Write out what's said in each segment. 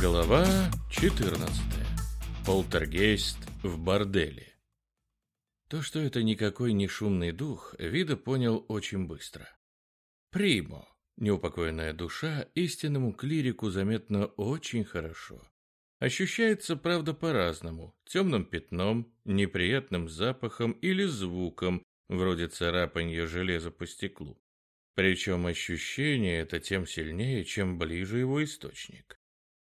Глава 14. Полтергейст в борделе. То, что это никакой не шумный дух, Вида понял очень быстро. Примо, неупокоенная душа, истинному клирику заметно очень хорошо. Ощущается, правда, по-разному. Темным пятном, неприятным запахом или звуком, вроде царапанья железа по стеклу. Причем ощущение это тем сильнее, чем ближе его источник.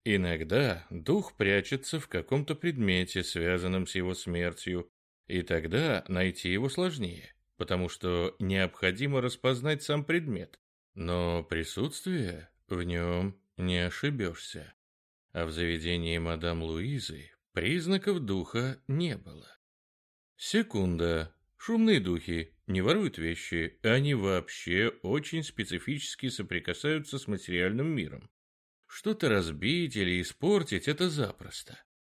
Иногда дух прячется в каком-то предмете, связанном с его смертью, и тогда найти его сложнее, потому что необходимо распознать сам предмет. Но присутствие в нем не ошибешься. А в заведении мадам Луизы признаков духа не было. Секунда. Шумные духи не воруют вещи, они вообще очень специфически соприкасаются с материальным миром. Что-то разбить или испортить – это запросто.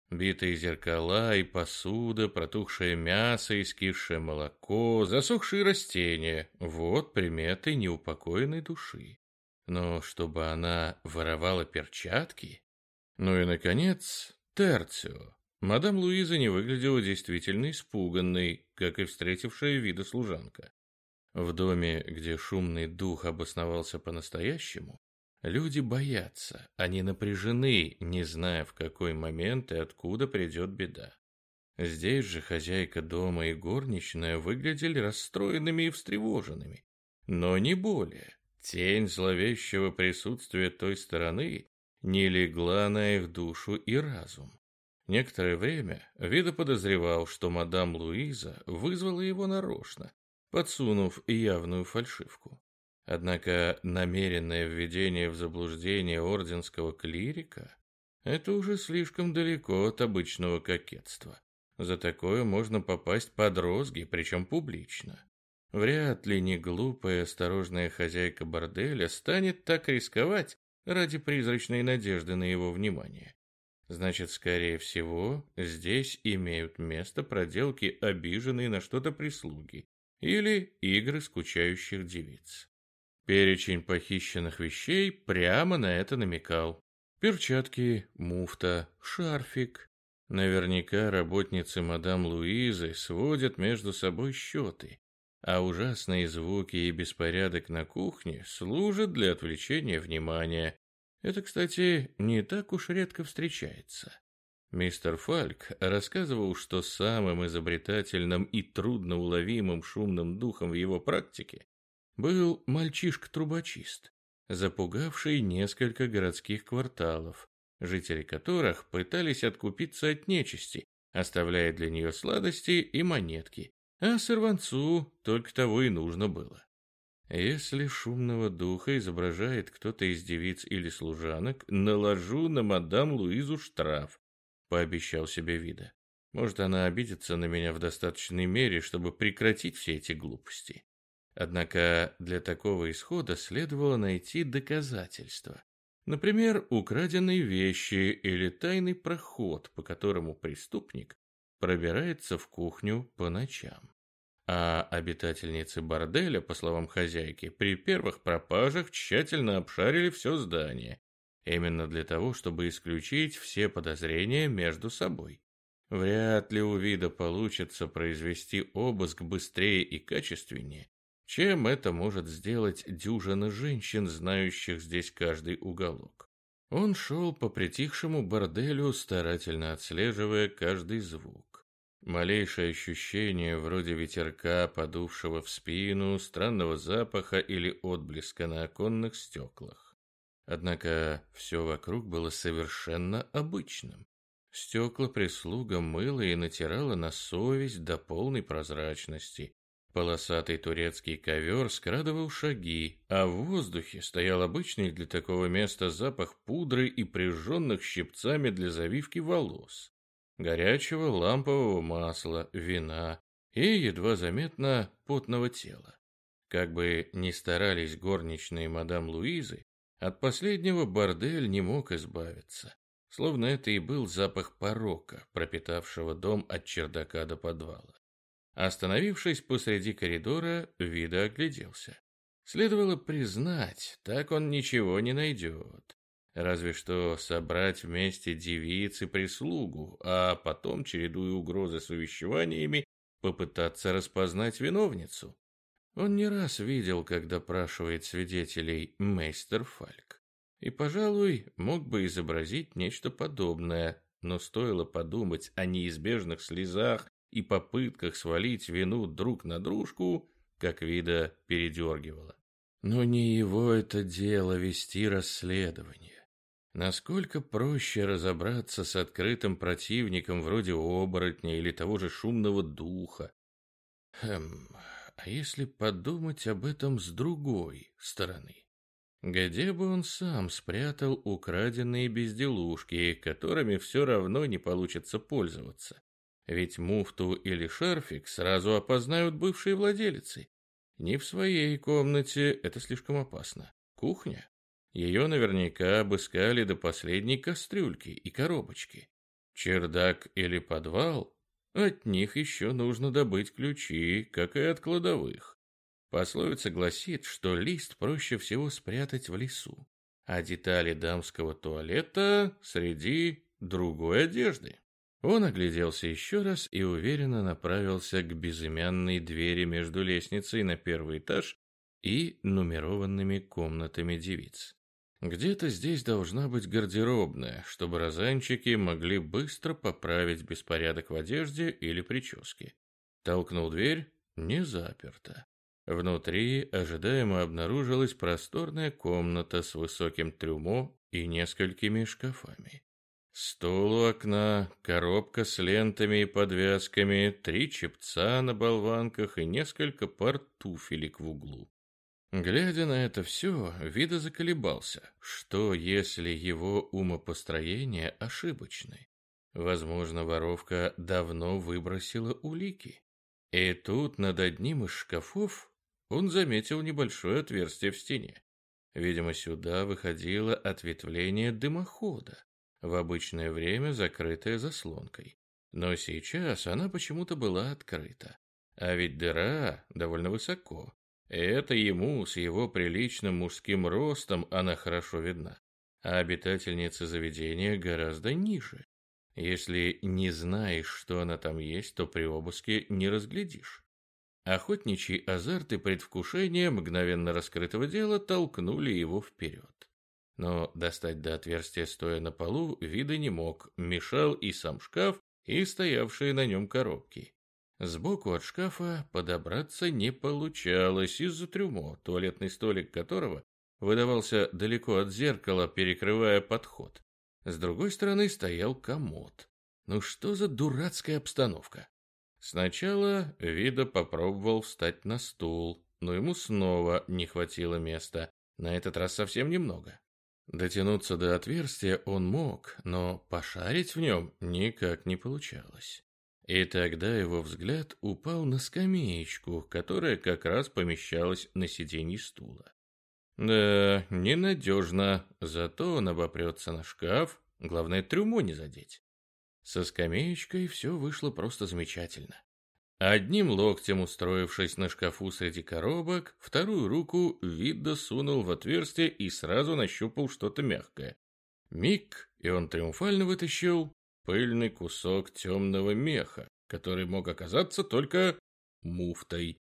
Битые зеркала и посуда, протухшее мясо, искисшее молоко, засохшие растения – вот приметы неупокоенной души. Но чтобы она воровала перчатки? Ну и, наконец, терцио. Мадам Луиза не выглядела действительно испуганной, как и встретившая вида служанка. В доме, где шумный дух обосновался по-настоящему, люди боятся, они напряжены, не зная, в какой момент и откуда придет беда. Здесь же хозяйка дома и горничная выглядели расстроенными и встревоженными, но не более. Тень зловещего присутствия той стороны не легла на их душу и разум. Некоторое время Вида подозревал, что мадам Луиза вызвала его нарочно, подсунув явную фальшивку. Однако намеренное введение в заблуждение орденского клирика – это уже слишком далеко от обычного кокетства. За такое можно попасть под розги, причем публично. Вряд ли не глупая осторожная хозяйка борделя станет так рисковать ради призрачной надежды на его внимание. Значит, скорее всего, здесь имеют место проделки обиженной на что-то прислуги или игры скучающих девиц. Перечень похищенных вещей прямо на это намекал. Перчатки, муфта, шарфик. Наверняка работницы мадам Луизы сводят между собой счеты, а ужасные звуки и беспорядок на кухне служат для отвлечения внимания. Это, кстати, не так уж редко встречается. Мистер Фальк рассказывал, что самым изобретательным и трудноуловимым шумным духом в его практике был мальчишка-трубочист, запугавший несколько городских кварталов, жители которых пытались откупиться от нечисти, оставляя для нее сладости и монетки, а сорванцу только того и нужно было. Если шумного духа изображает кто-то из девиц или служанок, наложу на мадам Луизу штраф, пообещал себе Вида. Может, она обидится на меня в достаточной мере, чтобы прекратить все эти глупости. Однако для такого исхода следовало найти доказательства. Например, украденные вещи или тайный проход, по которому преступник пробирается в кухню по ночам. А обитательницы борделя, по словам хозяйки, при первых пропажах тщательно обшарили все здание, именно для того, чтобы исключить все подозрения между собой. Вряд ли у вида получится произвести обыск быстрее и качественнее, чем это может сделать дюжина женщин, знающих здесь каждый уголок. Он шел по притихшему борделю, старательно отслеживая каждый звук. Малейшее ощущение вроде ветерка, подувшего в спину, странного запаха или отблеска на оконных стеклах. Однако все вокруг было совершенно обычным. Стекла прислуга мыла и натирала на совесть до полной прозрачности. Полосатый турецкий ковер скрадывал шаги, а в воздухе стоял обычный для такого места запах пудры и прижженных щипцами для завивки волос горячего лампового масла, вина и, едва заметно, потного тела. Как бы ни старались горничные мадам Луизы, от последнего бордель не мог избавиться, словно это и был запах порока, пропитавшего дом от чердака до подвала. Остановившись посреди коридора, Вида огляделся. Следовало признать, так он ничего не найдет. Разве что собрать вместе девиц и прислугу, а потом, чередуя угрозы с увещеваниями, попытаться распознать виновницу. Он не раз видел, как допрашивает свидетелей мейстер Фальк. И, пожалуй, мог бы изобразить нечто подобное, но стоило подумать о неизбежных слезах и попытках свалить вину друг на дружку, как вида передергивало. Но не его это дело вести расследование. Насколько проще разобраться с открытым противником вроде оборотня или того же шумного духа? Хм, а если подумать об этом с другой стороны? Где бы он сам спрятал украденные безделушки, которыми все равно не получится пользоваться? Ведь муфту или шарфик сразу опознают бывшие владелицы. Не в своей комнате, это слишком опасно. Кухня? Ее наверняка обыскали до последней кастрюльки и коробочки. Чердак или подвал? От них еще нужно добыть ключи, как и от кладовых. Пословица гласит, что лист проще всего спрятать в лесу, а детали дамского туалета среди другой одежды. Он огляделся еще раз и уверенно направился к безымянной двери между лестницей на первый этаж и нумерованными комнатами девиц. Где-то здесь должна быть гардеробная, чтобы розанчики могли быстро поправить беспорядок в одежде или прическе. Толкнул дверь, не заперта. Внутри ожидаемо обнаружилась просторная комната с высоким трюмо и несколькими шкафами. Стол у окна, коробка с лентами и подвязками, три чепца на болванках и несколько пар туфелек в углу. Глядя на это все, Вида заколебался. Что, если его умопостроения ошибочны? Возможно, воровка давно выбросила улики. И тут над одним из шкафов он заметил небольшое отверстие в стене. Видимо, сюда выходило ответвление дымохода, в обычное время закрытое заслонкой. Но сейчас она почему-то была открыта. А ведь дыра довольно высоко, это ему с его приличным мужским ростом она хорошо видна, а обитательница заведения гораздо ниже. Если не знаешь, что она там есть, то при обыске не разглядишь. Охотничий азарт и предвкушение мгновенно раскрытого дела толкнули его вперед. Но достать до отверстия, стоя на полу, вида не мог, мешал и сам шкаф, и стоявшие на нем коробки. Сбоку от шкафа подобраться не получалось из-за трюмо, туалетный столик которого выдавался далеко от зеркала, перекрывая подход. С другой стороны стоял комод. Ну что за дурацкая обстановка? Сначала Вида попробовал встать на стул, но ему снова не хватило места. На этот раз совсем немного. Дотянуться до отверстия он мог, но пошарить в нем никак не получалось. И тогда его взгляд упал на скамеечку, которая как раз помещалась на сиденье стула. Да, ненадежно, зато он обопрется на шкаф, главное трюмо не задеть. Со скамеечкой все вышло просто замечательно. Одним локтем устроившись на шкафу среди коробок, вторую руку Видда сунул в отверстие и сразу нащупал что-то мягкое. Миг, и он триумфально вытащил пыльный кусок темного меха, который мог оказаться только муфтой.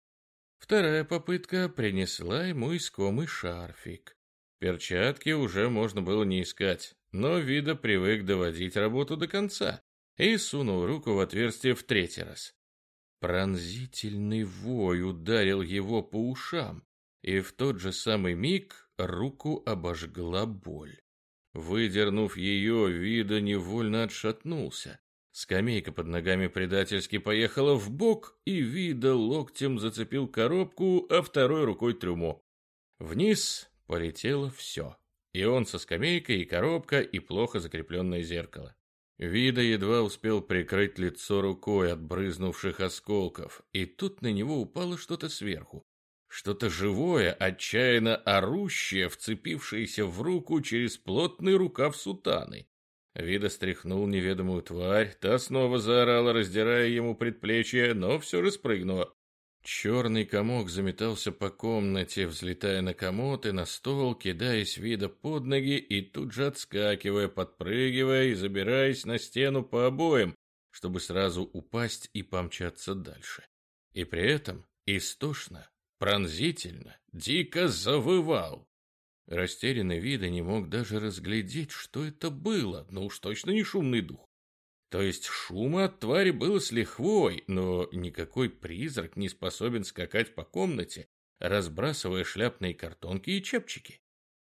Вторая попытка принесла ему искомый шарфик. Перчатки уже можно было не искать, но Вида привык доводить работу до конца и сунул руку в отверстие в третий раз. Пронзительный вой ударил его по ушам, и в тот же самый миг руку обожгла боль. Выдернув ее, Вида невольно отшатнулся. Скамейка под ногами предательски поехала в бок, и Вида локтем зацепил коробку, а второй рукой трюмо. Вниз полетело все. И он со скамейкой, и коробка, и плохо закрепленное зеркало. Вида едва успел прикрыть лицо рукой от брызнувших осколков, и тут на него упало что-то сверху. Что-то живое, отчаянно орущее, вцепившееся в руку через плотный рукав сутаны. Вида стряхнул неведомую тварь, та снова заорала, раздирая ему предплечье, но все же спрыгнула. Черный комок заметался по комнате, взлетая на комод и на стол, кидаясь вида под ноги и тут же отскакивая, подпрыгивая и забираясь на стену по обоям, чтобы сразу упасть и помчаться дальше. И при этом истошно, пронзительно, дико завывал. Растерянный вида не мог даже разглядеть, что это было, но уж точно не шумный дух. То есть шума от твари было с лихвой, но никакой призрак не способен скакать по комнате, разбрасывая шляпные картонки и чепчики.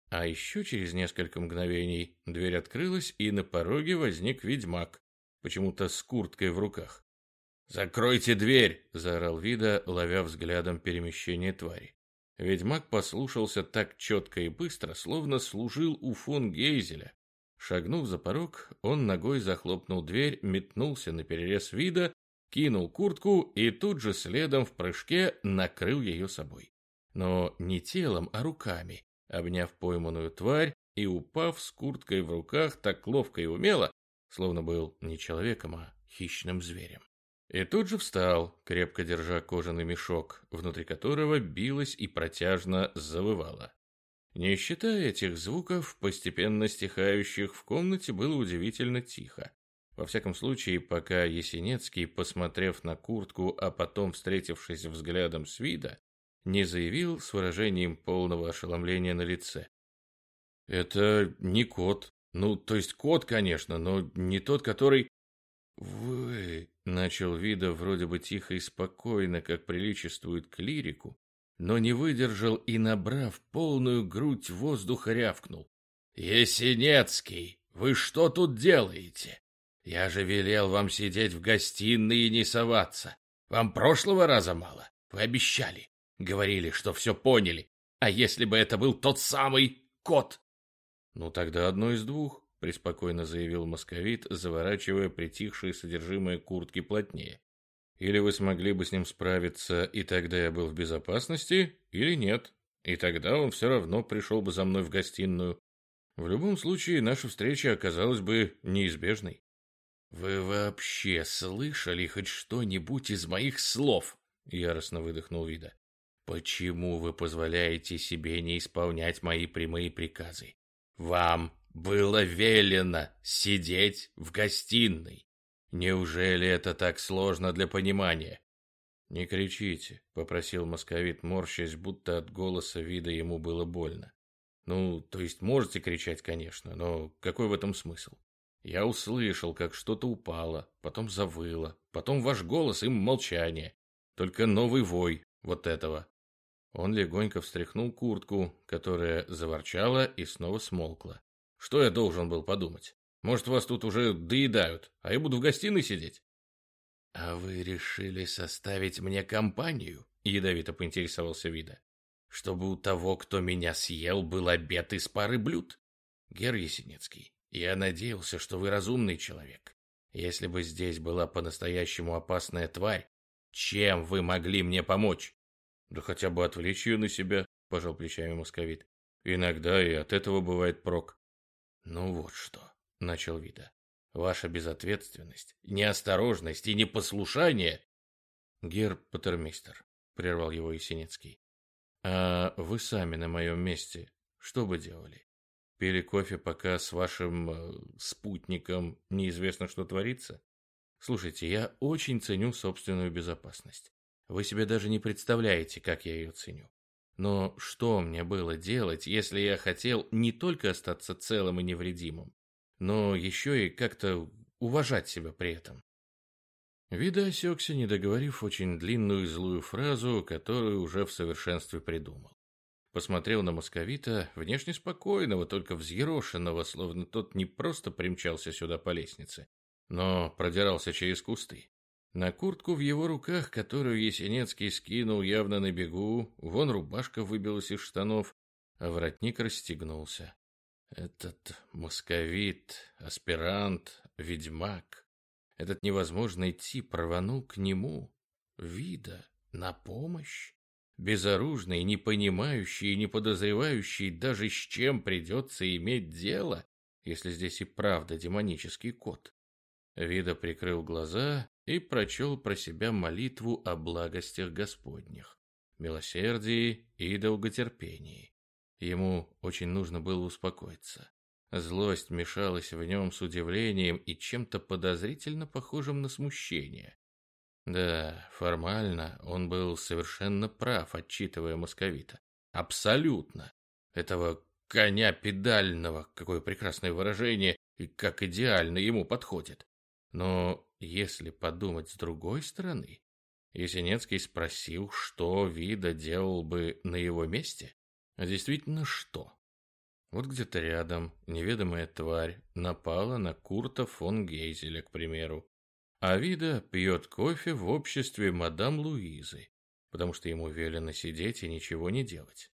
А еще через несколько мгновений дверь открылась, и на пороге возник ведьмак, почему-то с курткой в руках. «Закройте дверь!» – заорал Вида, ловя взглядом перемещение твари. Ведьмак послушался так четко и быстро, словно служил у фон Гейзеля. Шагнув за порог, он ногой захлопнул дверь, метнулся на перерез вида, кинул куртку и тут же следом в прыжке накрыл ее собой. Но не телом, а руками, обняв пойманную тварь и упав с курткой в руках так ловко и умело, словно был не человеком, а хищным зверем. И тут же встал, крепко держа кожаный мешок, внутри которого билась и протяжно завывала. Не считая этих звуков, постепенно стихающих в комнате, было удивительно тихо. Во всяком случае, пока Есенецкий, посмотрев на куртку, а потом встретившись взглядом с вида, не заявил с выражением полного ошеломления на лице. «Это не кот. Ну, то есть кот, конечно, но не тот, который...» «Вы...» — начал вида вроде бы тихо и спокойно, как приличествует клирику, но не выдержал и, набрав полную грудь воздуха, рявкнул. «Есенецкий, вы что тут делаете? Я же велел вам сидеть в гостиной и не соваться. Вам прошлого раза мало? Вы обещали. Говорили, что все поняли. А если бы это был тот самый кот?» «Ну, тогда одно из двух преспокойно заявил московит, заворачивая притихшее содержимое куртки плотнее. Или вы смогли бы с ним справиться, и тогда я был в безопасности, или нет, и тогда он все равно пришел бы за мной в гостиную. В любом случае, наша встреча оказалась бы неизбежной. «Вы вообще слышали хоть что-нибудь из моих слов?» — яростно выдохнул Вида. «Почему вы позволяете себе не исполнять мои прямые приказы? Вам было велено сидеть в гостиной. Неужели это так сложно для понимания? Не кричите, попросил московит, морщась, будто от голоса вида ему было больно. Ну, то есть можете кричать, конечно, но какой в этом смысл? Я услышал, как что-то упало, потом завыло, потом ваш голос и молчание. Только новый вой вот этого. Он легонько встряхнул куртку, которая заворчала и снова смолкла. Что я должен был подумать? Может, вас тут уже доедают, а я буду в гостиной сидеть? А вы решили составить мне компанию? Ядовито поинтересовался Вида. Чтобы у того, кто меня съел, был обед из пары блюд? Гер Есенинский, я надеялся, что вы разумный человек. Если бы здесь была по-настоящему опасная тварь, чем вы могли мне помочь? Да хотя бы отвлечь ее на себя, пожал плечами московит. Иногда и от этого бывает прок. «Ну вот что», — начал Вида. «Ваша безответственность, неосторожность и непослушание...» «Гер Патермистер», — прервал его Есенинский. «А вы сами на моем месте что бы делали? Пили кофе, пока с вашим э, спутником неизвестно, что творится? Слушайте, я очень ценю собственную безопасность. Вы себе даже не представляете, как я ее ценю. Но что мне было делать, если я хотел не только остаться целым и невредимым, но еще и как-то уважать себя при этом? Вида осекся, не договорив очень длинную и злую фразу, которую уже в совершенстве придумал. Посмотрел на московита, внешне спокойного, только взъерошенного, словно тот не просто примчался сюда по лестнице, но продирался через кусты. На куртку в его руках, которую Есенецкий скинул явно на бегу, вон рубашка выбилась из штанов, а воротник расстегнулся. Этот московит, аспирант, ведьмак, этот невозможный тип рванул к нему, вида, на помощь, безоружный, не понимающий и не подозревающий даже с чем придется иметь дело, если здесь и правда демонический кот. Вида прикрыл глаза и прочел про себя молитву о благостях Господних, милосердии и долготерпении. Ему очень нужно было успокоиться. Злость мешалась в нем с удивлением и чем-то подозрительно похожим на смущение. Да, формально он был совершенно прав, отчитывая московита. Абсолютно. Этого коня педального, какое прекрасное выражение, и как идеально ему подходит. Но если подумать с другой стороны, Есенинский спросил, что Вида делал бы на его месте. А действительно, что? Вот где-то рядом неведомая тварь напала на Курта фон Гейзеля, к примеру. А Вида пьет кофе в обществе мадам Луизы, потому что ему велено сидеть и ничего не делать.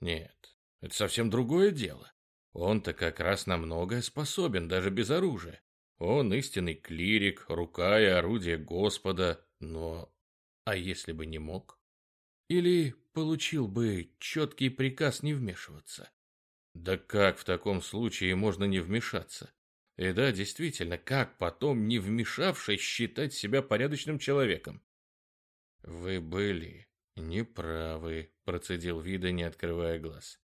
Нет, это совсем другое дело. Он-то как раз на многое способен, даже без оружия. Он истинный клирик, рука и орудие Господа, но... А если бы не мог? Или получил бы четкий приказ не вмешиваться? Да как в таком случае можно не вмешаться? И да, действительно, как потом, не вмешавшись, считать себя порядочным человеком? Вы были неправы, процедил Вида, не открывая глаз.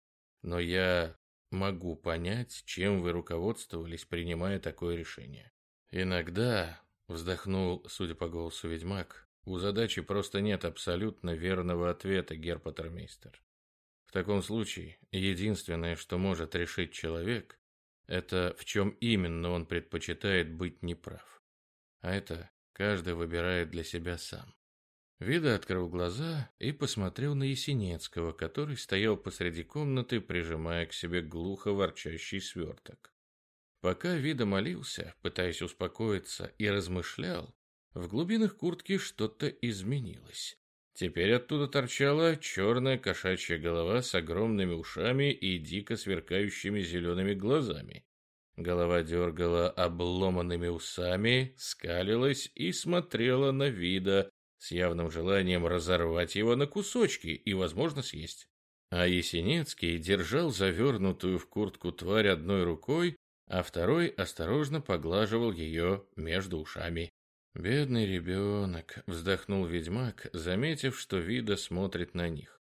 Но я могу понять, чем вы руководствовались, принимая такое решение. Иногда, вздохнул, судя по голосу ведьмак, у задачи просто нет абсолютно верного ответа, герпатермейстер. В таком случае, единственное, что может решить человек, это в чем именно он предпочитает быть неправ. А это каждый выбирает для себя сам. Вида открыл глаза и посмотрел на Есенинского, который стоял посреди комнаты, прижимая к себе глухо ворчащий сверток. Пока Вида молился, пытаясь успокоиться, и размышлял, в глубинах куртки что-то изменилось. Теперь оттуда торчала черная кошачья голова с огромными ушами и дико сверкающими зелеными глазами. Голова дергала обломанными усами, скалилась и смотрела на вида с явным желанием разорвать его на кусочки и, возможно, съесть. А Есенинский держал завернутую в куртку тварь одной рукой, а второй осторожно поглаживал ее между ушами. «Бедный ребенок», — вздохнул ведьмак, заметив, что Вида смотрит на них.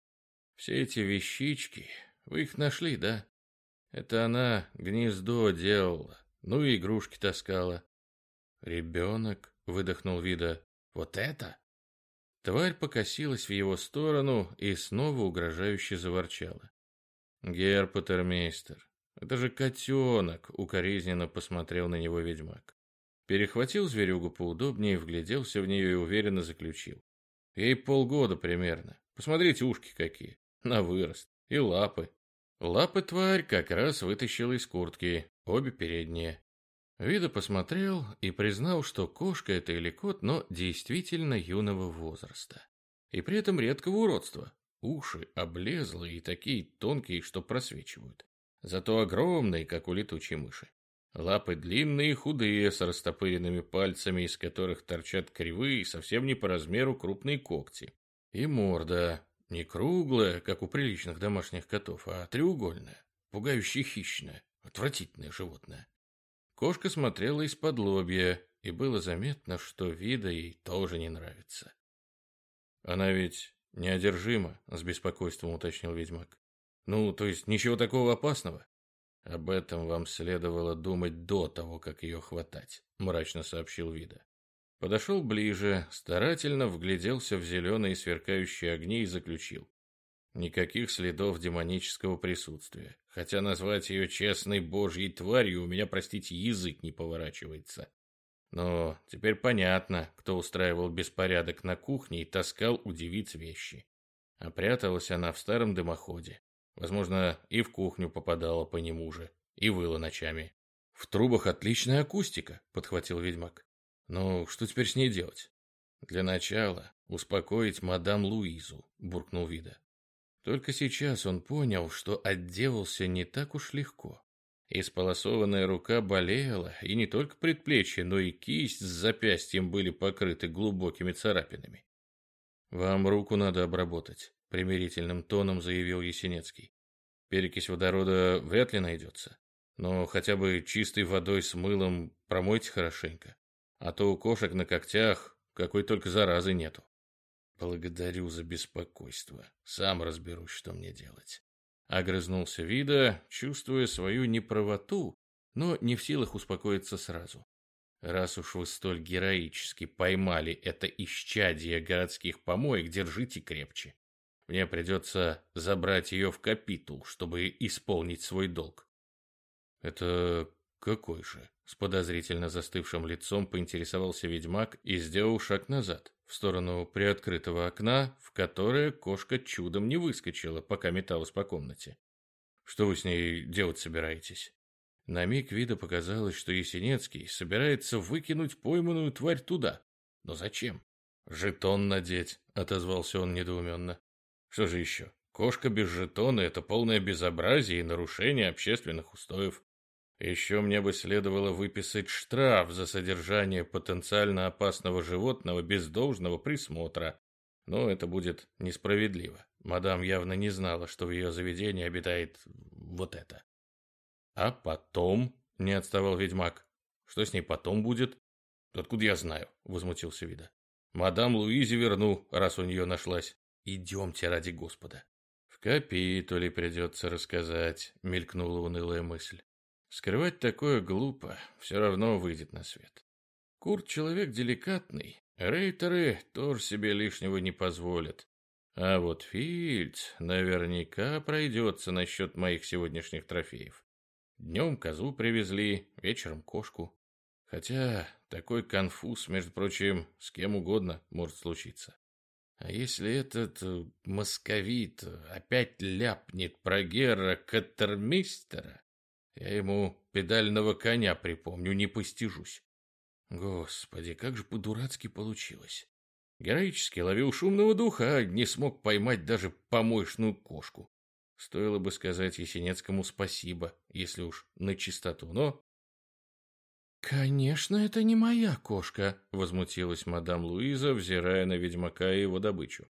«Все эти вещички, вы их нашли, да? Это она гнездо делала, ну и игрушки таскала». «Ребенок», — выдохнул Вида, — «вот это?» Тварь покосилась в его сторону и снова угрожающе заворчала. «Герпатермейстер, это же котенок!» — укоризненно посмотрел на него ведьмак. Перехватил зверюгу поудобнее, вгляделся в нее и уверенно заключил. Ей полгода примерно. Посмотрите, ушки какие. На вырост. И лапы. Лапы тварь как раз вытащила из куртки. Обе передние. Вида посмотрел и признал, что кошка это или кот, но действительно юного возраста. И при этом редкого уродства. Уши облезлые и такие тонкие, что просвечивают. Зато огромные, как у летучей мыши. Лапы длинные и худые, с растопыренными пальцами, из которых торчат кривые, совсем не по размеру крупные когти. И морда не круглая, как у приличных домашних котов, а треугольная, пугающе хищная, отвратительное животное. Кошка смотрела из-под лобья, и было заметно, что вида ей тоже не нравится. «Она ведь неодержима», — с беспокойством уточнил ведьмак. «Ну, то есть ничего такого опасного?» Об этом вам следовало думать до того, как ее хватать, мрачно сообщил Вида. Подошел ближе, старательно вгляделся в зеленые сверкающие огни и заключил. Никаких следов демонического присутствия. Хотя назвать ее честной божьей тварью у меня, простите, язык не поворачивается. Но теперь понятно, кто устраивал беспорядок на кухне и таскал у девиц вещи. А пряталась она в старом дымоходе. Возможно, и в кухню попадала по нему же, и выла ночами. В трубах отличная акустика, подхватил ведьмак. Ну, что теперь с ней делать? Для начала успокоить мадам Луизу, буркнул Вида. Только сейчас он понял, что отделался не так уж легко. Исполосованная рука болела, и не только предплечье, но и кисть с запястьем были покрыты глубокими царапинами. «Вам руку надо обработать», — примирительным тоном заявил Есенецкий. «Перекись водорода вряд ли найдется, но хотя бы чистой водой с мылом промойте хорошенько, а то у кошек на когтях какой только заразы нету. Благодарю за беспокойство. Сам разберусь, что мне делать. Огрызнулся Вида, чувствуя свою неправоту, но не в силах успокоиться сразу. Раз уж вы столь героически поймали это исчадие городских помоек, держите крепче. Мне придется забрать ее в капитул, чтобы исполнить свой долг. Это какой же? С подозрительно застывшим лицом поинтересовался ведьмак и сделал шаг назад, в сторону приоткрытого окна, в которое кошка чудом не выскочила, пока металась по комнате. Что вы с ней делать собираетесь? На миг вида показалось, что Есенецкий собирается выкинуть пойманную тварь туда. Но зачем? Жетон надеть, отозвался он недоуменно. Что же еще? Кошка без жетона – это полное безобразие и нарушение общественных устоев. Еще мне бы следовало выписать штраф за содержание потенциально опасного животного без должного присмотра. Но это будет несправедливо. Мадам явно не знала, что в ее заведении обитает вот это. А потом, не отставал ведьмак, что с ней потом будет? Откуда я знаю, возмутился Вида. Мадам Луизе верну, раз у нее нашлась. Идемте ради Господа. В капитуле придется рассказать, мелькнула унылая мысль. Скрывать такое глупо, все равно выйдет на свет. Курт человек деликатный, рейтеры тоже себе лишнего не позволят. А вот Фильдс наверняка пройдется насчет моих сегодняшних трофеев. Днем козу привезли, вечером кошку. Хотя такой конфуз, между прочим, с кем угодно может случиться. А если этот э, московит опять ляпнет про Гера Каттермистера, я ему педального коня припомню, не постижусь. Господи, как же по-дурацки получилось. Героически ловил шумного духа, а не смог поймать даже помощную кошку. Стоило бы сказать Есенецкому спасибо, если уж на чистоту, но... «Конечно, это не моя кошка», — возмутилась мадам Луиза, взирая на ведьмака и его добычу.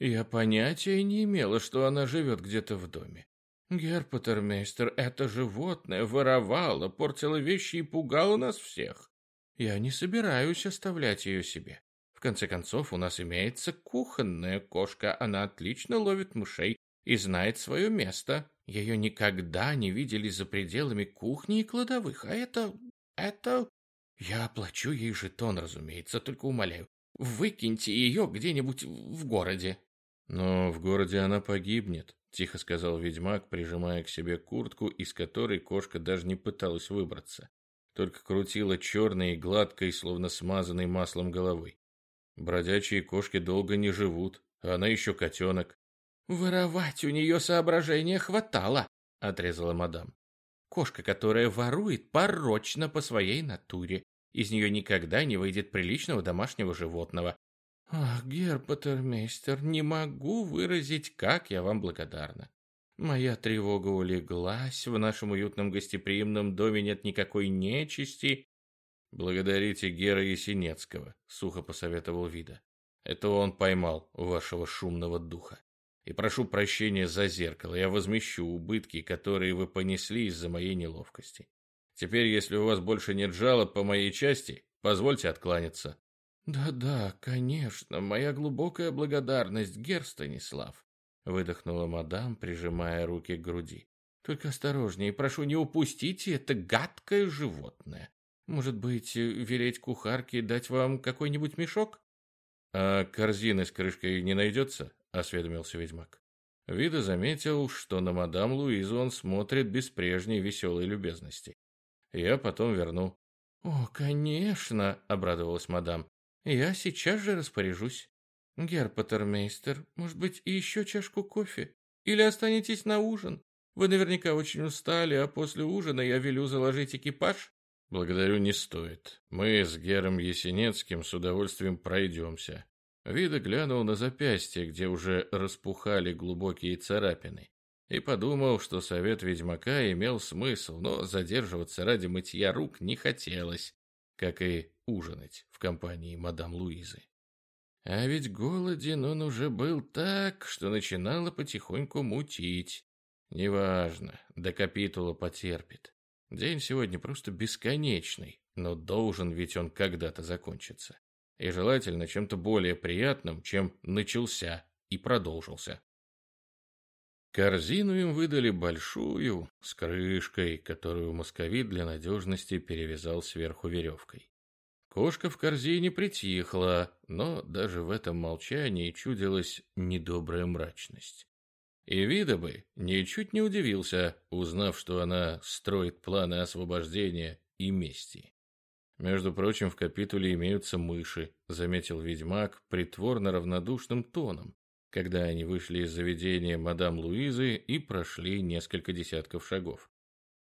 «Я понятия не имела, что она живет где-то в доме. Герпатермейстер, это животное воровало, портило вещи и пугало нас всех. Я не собираюсь оставлять ее себе. В конце концов, у нас имеется кухонная кошка, она отлично ловит мышей и знает свое место. Ее никогда не видели за пределами кухни и кладовых, а это... это... Я оплачу ей жетон, разумеется, только умоляю, выкиньте ее где-нибудь в городе. Но в городе она погибнет, тихо сказал ведьмак, прижимая к себе куртку, из которой кошка даже не пыталась выбраться, только крутила черной и гладкой, словно смазанной маслом головой. Бродячие кошки долго не живут, а она еще котенок. «Воровать у нее соображения хватало», — отрезала мадам. «Кошка, которая ворует, порочна по своей натуре. Из нее никогда не выйдет приличного домашнего животного. «Ах, герпатермейстер, не могу выразить, как я вам благодарна. Моя тревога улеглась, в нашем уютном гостеприимном доме нет никакой нечисти». «Благодарите Гера Есенецкого», — сухо посоветовал Вида. «Это он поймал вашего шумного духа. И прошу прощения за зеркало, я возмещу убытки, которые вы понесли из-за моей неловкости. Теперь, если у вас больше нет жалоб по моей части, позвольте откланяться». «Да-да, конечно, моя глубокая благодарность, Гер Станислав», выдохнула мадам, прижимая руки к груди. «Только осторожнее, прошу, не упустите это гадкое животное. Может быть, велеть кухарке дать вам какой-нибудь мешок?» «А корзины с крышкой не найдется?» — осведомился ведьмак. Вида заметил, что на мадам Луизу он смотрит без прежней веселой любезности. «Я потом верну». «О, конечно!» — обрадовалась мадам. Я сейчас же распоряжусь. Герпатермейстер, может быть, еще чашку кофе? Или останетесь на ужин? Вы наверняка очень устали, а после ужина я велю заложить экипаж. Благодарю, не стоит. Мы с Гером Есенецким с удовольствием пройдемся. Вида глянул на запястье, где уже распухали глубокие царапины, и подумал, что совет ведьмака имел смысл, но задерживаться ради мытья рук не хотелось, как и ужинать в компании мадам Луизы. А ведь голоден он уже был так, что начинало потихоньку мутить. Неважно, до капитула потерпит. День сегодня просто бесконечный, но должен ведь он когда-то закончиться. И желательно чем-то более приятным, чем начался и продолжился. Корзину им выдали большую, с крышкой, которую московит для надежности перевязал сверху веревкой. Кошка в корзине притихла, но даже в этом молчании чудилась недобрая мрачность. И вида бы ничуть не удивился, узнав, что она строит планы освобождения и мести. Между прочим, в капитуле имеются мыши, заметил ведьмак притворно равнодушным тоном, когда они вышли из заведения мадам Луизы и прошли несколько десятков шагов.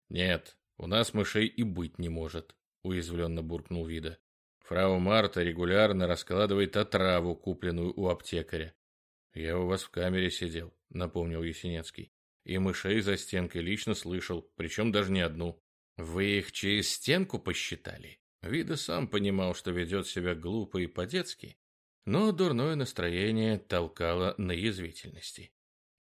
«Нет, у нас мышей и быть не может», — уязвленно буркнул Вида. «Фрау Марта регулярно раскладывает отраву, купленную у аптекаря». «Я у вас в камере сидел», — напомнил Есенецкий. «И мышей за стенкой лично слышал, причем даже не одну». «Вы их через стенку посчитали?» Вида сам понимал, что ведет себя глупо и по-детски, но дурное настроение толкало на язвительности.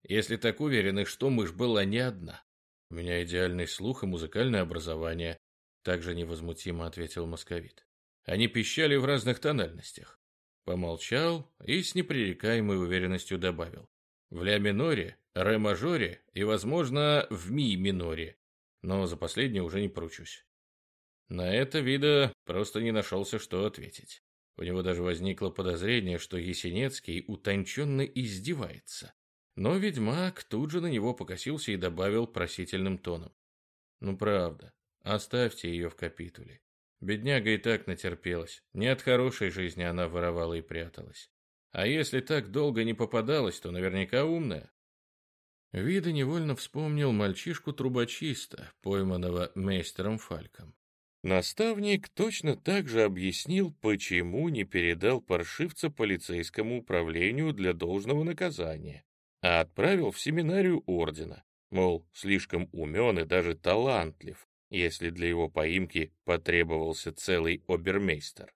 Если так уверены, что мышь была не одна. У меня идеальный слух и музыкальное образование, также невозмутимо ответил московит. Они пищали в разных тональностях. Помолчал и с непререкаемой уверенностью добавил. В ля миноре, ре мажоре и, возможно, в ми миноре, но за последнее уже не поручусь. На это вида просто не нашелся, что ответить. У него даже возникло подозрение, что Есенецкий утонченно издевается. Но ведьмак тут же на него покосился и добавил просительным тоном. «Ну правда, оставьте ее в капитуле. Бедняга и так натерпелась. Не от хорошей жизни она воровала и пряталась. А если так долго не попадалась, то наверняка умная». Вида невольно вспомнил мальчишку-трубочиста, пойманного мейстером Фальком. Наставник точно так же объяснил, почему не передал паршивца полицейскому управлению для должного наказания, а отправил в семинарию ордена, мол, слишком умен и даже талантлив, если для его поимки потребовался целый обермейстер.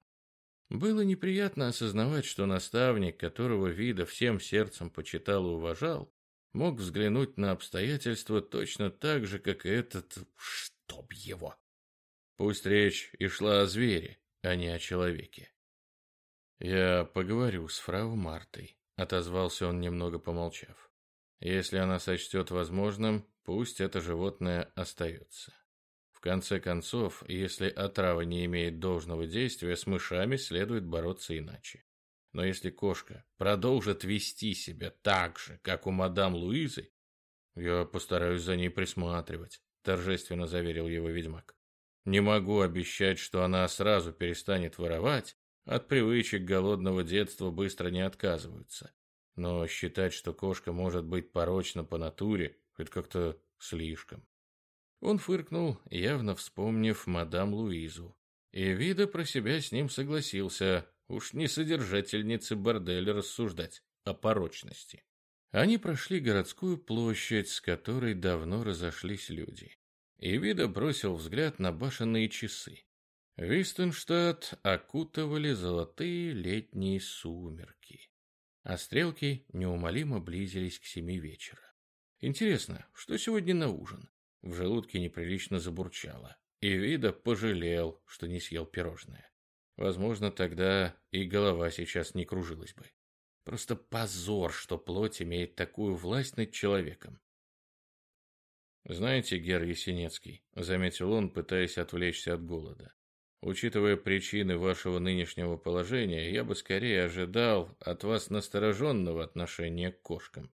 Было неприятно осознавать, что наставник, которого вида всем сердцем почитал и уважал, мог взглянуть на обстоятельства точно так же, как и этот... чтоб его! Пусть речь и шла о звере, а не о человеке. «Я поговорю с фрау Мартой», — отозвался он, немного помолчав. «Если она сочтет возможным, пусть это животное остается. В конце концов, если отрава не имеет должного действия, с мышами следует бороться иначе. Но если кошка продолжит вести себя так же, как у мадам Луизы, я постараюсь за ней присматривать», — торжественно заверил его ведьмак. Не могу обещать, что она сразу перестанет воровать, от привычек голодного детства быстро не отказываются. Но считать, что кошка может быть порочна по натуре, это как-то слишком. Он фыркнул, явно вспомнив мадам Луизу. И вида про себя с ним согласился, уж не содержательнице борделя рассуждать о порочности. Они прошли городскую площадь, с которой давно разошлись люди и Вида бросил взгляд на башенные часы. Вистенштадт окутывали золотые летние сумерки, а стрелки неумолимо близились к семи вечера. Интересно, что сегодня на ужин? В желудке неприлично забурчало, и Вида пожалел, что не съел пирожное. Возможно, тогда и голова сейчас не кружилась бы. Просто позор, что плоть имеет такую власть над человеком. «Знаете, Гер Есенецкий», — заметил он, пытаясь отвлечься от голода, «учитывая причины вашего нынешнего положения, я бы скорее ожидал от вас настороженного отношения к кошкам».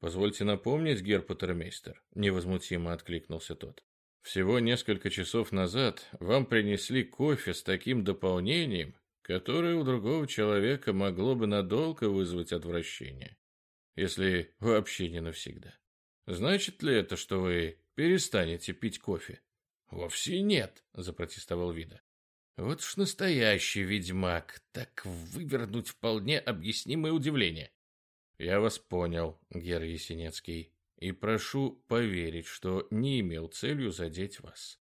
«Позвольте напомнить, Гер Патермейстер», — невозмутимо откликнулся тот. «Всего несколько часов назад вам принесли кофе с таким дополнением, которое у другого человека могло бы надолго вызвать отвращение, если вообще не навсегда. Значит ли это, что вы перестанете пить кофе? Вовсе нет, запротестовал Вида. Вот уж настоящий ведьмак, так вывернуть вполне объяснимое удивление. Я вас понял, Гер Есенецкий, и прошу поверить, что не имел целью задеть вас.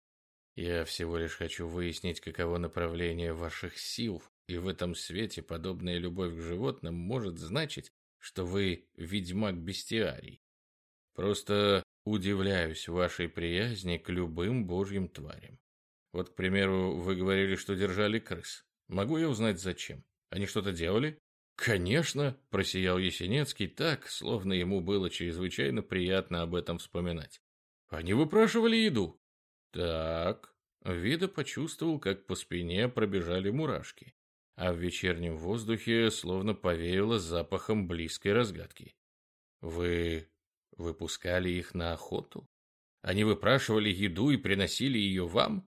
Я всего лишь хочу выяснить, каково направление ваших сил, и в этом свете подобная любовь к животным может значить, что вы ведьмак-бестиарий. Просто удивляюсь вашей приязни к любым божьим тварям. Вот, к примеру, вы говорили, что держали крыс. Могу я узнать, зачем? Они что-то делали? Конечно, просиял Есенинский так, словно ему было чрезвычайно приятно об этом вспоминать. Они выпрашивали еду. Так, Вида почувствовал, как по спине пробежали мурашки, а в вечернем воздухе словно повеяло запахом близкой разгадки. Вы выпускали их на охоту? Они выпрашивали еду и приносили ее вам?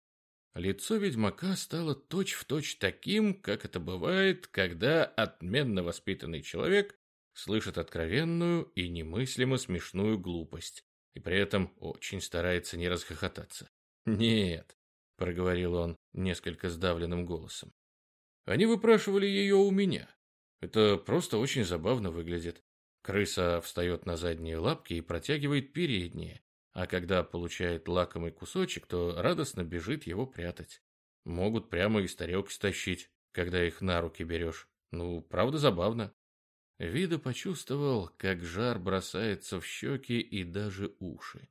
Лицо ведьмака стало точь-в-точь точь таким, как это бывает, когда отменно воспитанный человек слышит откровенную и немыслимо смешную глупость, и при этом очень старается не расхохотаться. «Нет», — проговорил он несколько сдавленным голосом, — «они выпрашивали ее у меня. Это просто очень забавно выглядит. Крыса встает на задние лапки и протягивает передние, а когда получает лакомый кусочек, то радостно бежит его прятать. Могут прямо из тарелки стащить, когда их на руки берешь. Ну, правда забавно. Вида почувствовал, как жар бросается в щеки и даже уши.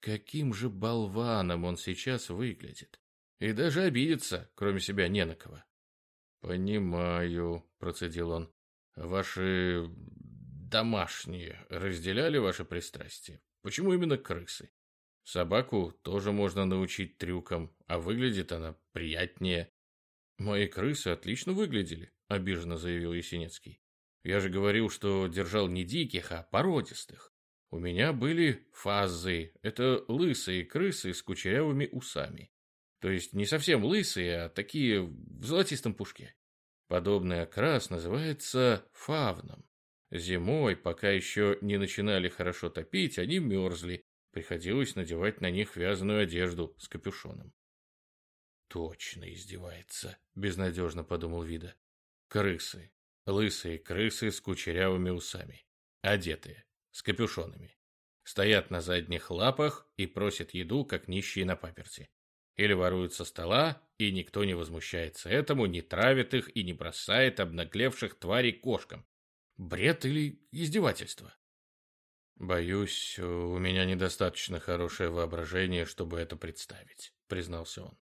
Каким же болваном он сейчас выглядит. И даже обидеться, кроме себя, не на кого. «Понимаю», — процедил он. «Ваши домашние разделяли ваши пристрастия? Почему именно крысы? Собаку тоже можно научить трюкам, а выглядит она приятнее. Мои крысы отлично выглядели, обиженно заявил Есенинский. Я же говорил, что держал не диких, а породистых. У меня были фазы. Это лысые крысы с кучерявыми усами. То есть не совсем лысые, а такие в золотистом пушке. Подобный окрас называется фавном. Зимой, пока еще не начинали хорошо топить, они мерзли. Приходилось надевать на них вязаную одежду с капюшоном. «Точно издевается», — безнадежно подумал Вида. «Крысы. Лысые крысы с кучерявыми усами. Одетые, с капюшонами. Стоят на задних лапах и просят еду, как нищие на паперти. Или воруют со стола, и никто не возмущается этому, не травит их и не бросает обнаглевших тварей кошкам, Бред или издевательство? Боюсь, у меня недостаточно хорошее воображение, чтобы это представить, признался он.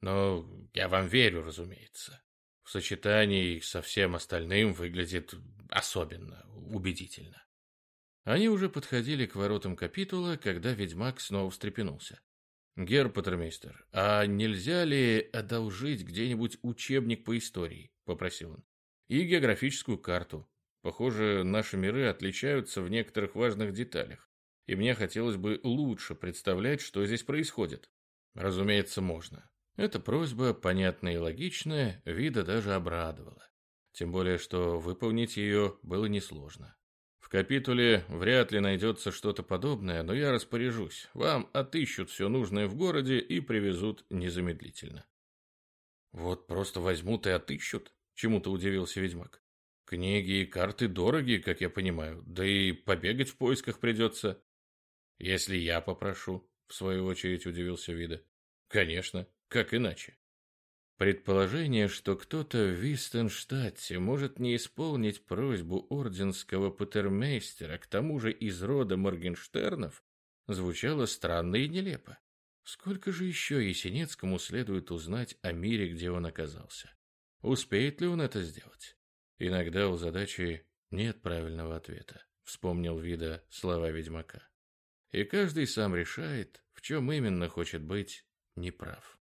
Но я вам верю, разумеется. В сочетании со всем остальным выглядит особенно убедительно. Они уже подходили к воротам капитула, когда ведьмак снова встрепенулся. «Герр Патермейстер, а нельзя ли одолжить где-нибудь учебник по истории?» — попросил он. «И географическую карту. Похоже, наши миры отличаются в некоторых важных деталях, и мне хотелось бы лучше представлять, что здесь происходит. Разумеется, можно. Эта просьба, понятная и логичная, вида даже обрадовала. Тем более, что выполнить ее было несложно. В капитуле вряд ли найдется что-то подобное, но я распоряжусь. Вам отыщут все нужное в городе и привезут незамедлительно. Вот просто возьмут и отыщут, чему-то удивился ведьмак. Книги и карты дороги, как я понимаю, да и побегать в поисках придется. Если я попрошу, в свою очередь удивился Вида. Конечно, как иначе? Предположение, что кто-то в Вистенштадте может не исполнить просьбу орденского патермейстера, к тому же из рода Моргенштернов, звучало странно и нелепо. Сколько же еще Есенинскому следует узнать о мире, где он оказался? Успеет ли он это сделать? Иногда у задачи нет правильного ответа, вспомнил Вида слова ведьмака. И каждый сам решает, в чем именно хочет быть неправ.